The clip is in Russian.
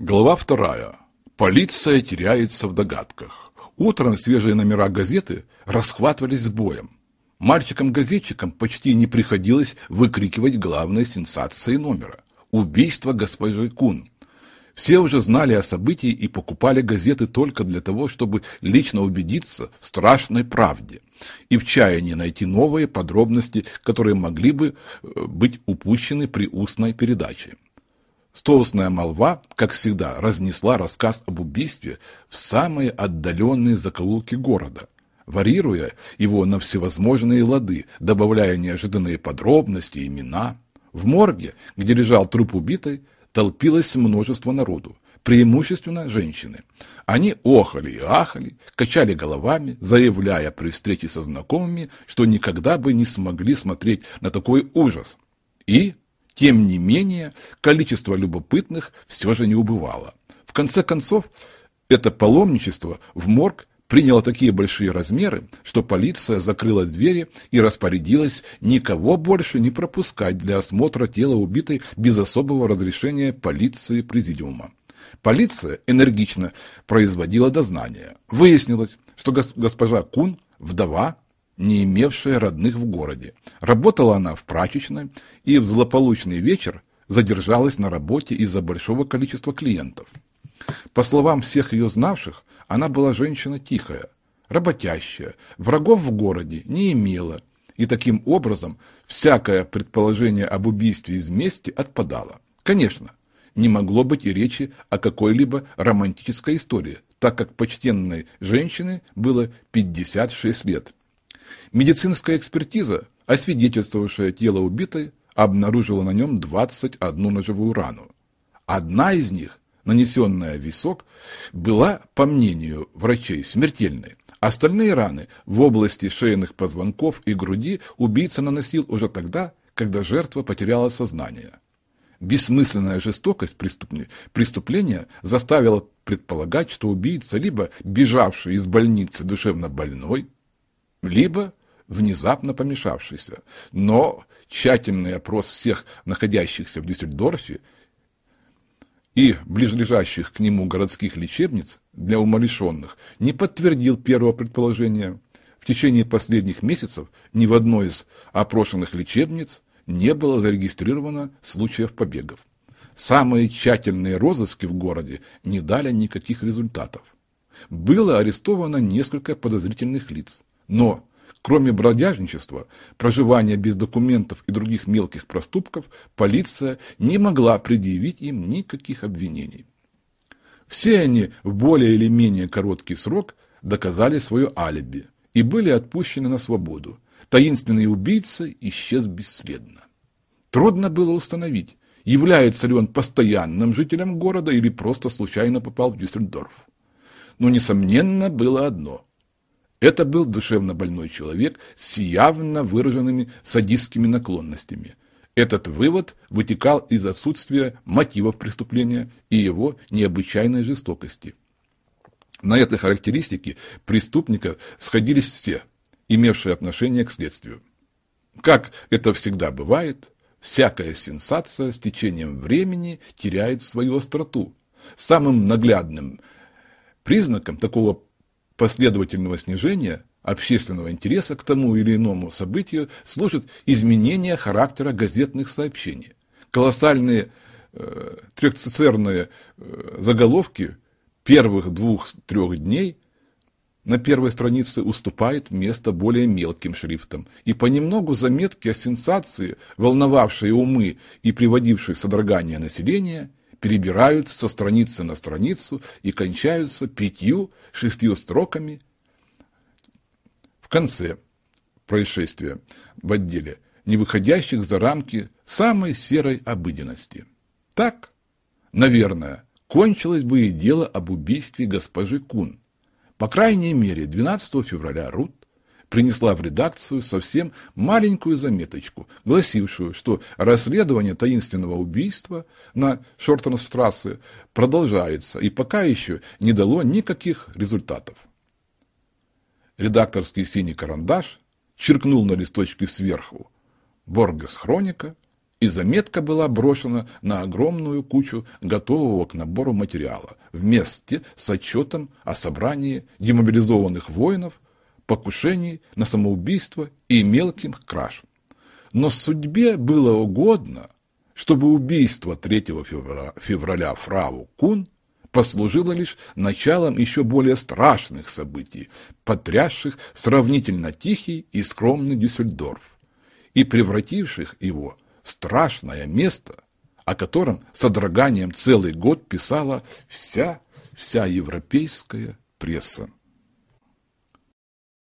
Глава вторая. Полиция теряется в догадках. Утром свежие номера газеты расхватывались с боем. Мальчикам-газетчикам почти не приходилось выкрикивать главные сенсации номера – убийство госпожи Кун. Все уже знали о событии и покупали газеты только для того, чтобы лично убедиться в страшной правде и в чаянии найти новые подробности, которые могли бы э, быть упущены при устной передаче. Стоусная молва, как всегда, разнесла рассказ об убийстве в самые отдаленные закоулки города, варьируя его на всевозможные лады, добавляя неожиданные подробности, имена. В морге, где лежал труп убитой, толпилось множество народу, преимущественно женщины. Они охали и ахали, качали головами, заявляя при встрече со знакомыми, что никогда бы не смогли смотреть на такой ужас. И тем не менее, количество любопытных все же не убывало. В конце концов, это паломничество в морг приняло такие большие размеры, что полиция закрыла двери и распорядилась никого больше не пропускать для осмотра тела убитой без особого разрешения полиции президиума. Полиция энергично производила дознание. Выяснилось, что госпожа Кун, вдова, не имевшая родных в городе. Работала она в прачечной и в злополучный вечер задержалась на работе из-за большого количества клиентов. По словам всех ее знавших, она была женщина тихая, работящая, врагов в городе не имела, и таким образом всякое предположение об убийстве из мести отпадало. Конечно, не могло быть и речи о какой-либо романтической истории, так как почтенной женщине было 56 лет. Медицинская экспертиза, освидетельствовавшая тело убитой, обнаружила на нем 21 ножевую рану. Одна из них, нанесенная в висок, была, по мнению врачей, смертельной. Остальные раны в области шейных позвонков и груди убийца наносил уже тогда, когда жертва потеряла сознание. Бессмысленная жестокость преступления заставила предполагать, что убийца либо бежавший из больницы душевно больной, либо внезапно помешавшийся. Но тщательный опрос всех находящихся в Дюссельдорфе и ближайших к нему городских лечебниц для умалишенных не подтвердил первого предположения. В течение последних месяцев ни в одной из опрошенных лечебниц не было зарегистрировано случаев побегов. Самые тщательные розыски в городе не дали никаких результатов. Было арестовано несколько подозрительных лиц, но Кроме бродяжничества, проживания без документов и других мелких проступков, полиция не могла предъявить им никаких обвинений. Все они в более или менее короткий срок доказали свое алиби и были отпущены на свободу. Таинственный убийца исчез бесследно. Трудно было установить, является ли он постоянным жителем города или просто случайно попал в Дюссельдорф. Но, несомненно, было одно – это был душевно больной человек с явно выраженными садистскими наклонностями. Этот вывод вытекал из отсутствия мотивов преступления и его необычайной жестокости. На этой характеристике преступника сходились все, имевшие отношение к следствию. Как это всегда бывает, всякая сенсация с течением времени теряет свою остроту. Самым наглядным признаком такого последовательного снижения общественного интереса к тому или иному событию служит изменение характера газетных сообщений. Колоссальные э, трехцицерные э, заголовки первых двух-трех дней на первой странице уступает место более мелким шрифтам, и понемногу заметки о сенсации, волновавшие умы и приводившие содрогание населения – перебираются со страницы на страницу и кончаются пятью-шестью строками в конце происшествия в отделе, не выходящих за рамки самой серой обыденности. Так, наверное, кончилось бы и дело об убийстве госпожи Кун. По крайней мере, 12 февраля Рут принесла в редакцию совсем маленькую заметочку, гласившую, что расследование таинственного убийства на Шортенстрассе продолжается и пока еще не дало никаких результатов. Редакторский синий карандаш черкнул на листочке сверху «Боргес Хроника» и заметка была брошена на огромную кучу готового к набору материала вместе с отчетом о собрании демобилизованных воинов, покушении на самоубийство и мелким краж. Но судьбе было угодно, чтобы убийство 3 февраля, фрау Кун послужило лишь началом еще более страшных событий, потрясших сравнительно тихий и скромный Дюссельдорф и превративших его в страшное место, о котором с одраганием целый год писала вся, вся европейская пресса.